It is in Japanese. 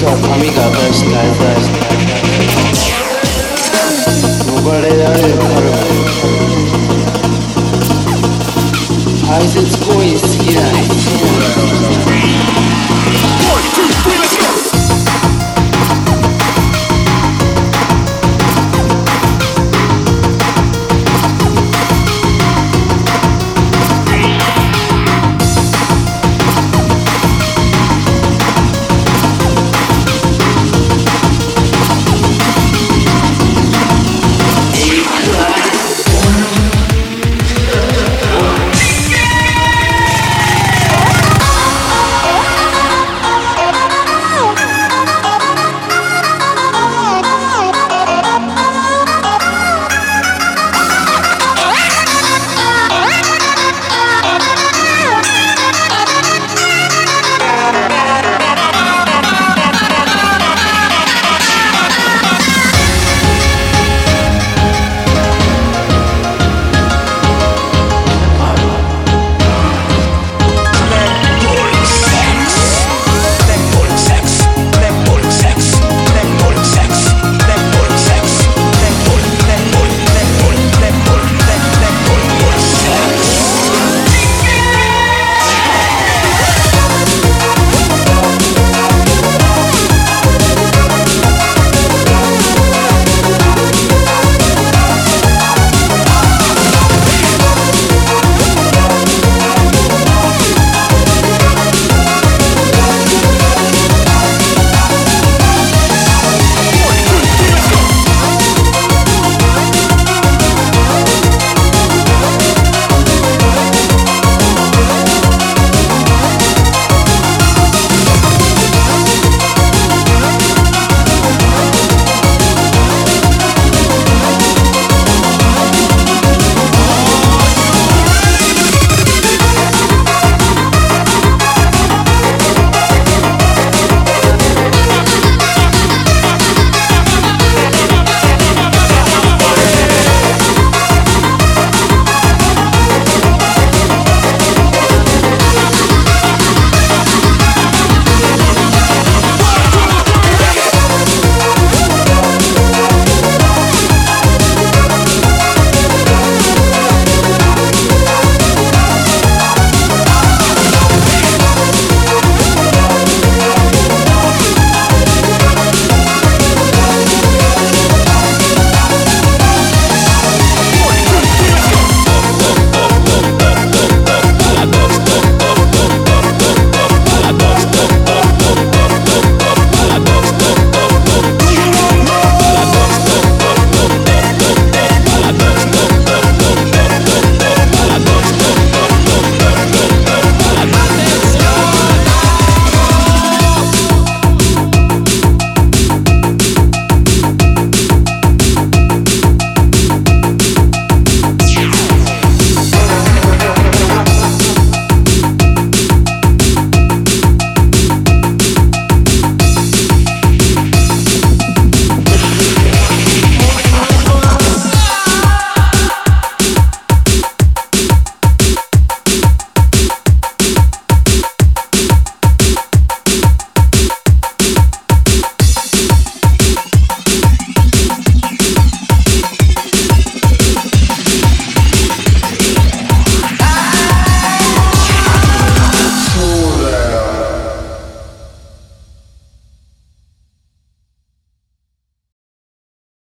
性欲とがした逃れられるカル排泄行為に過ぎない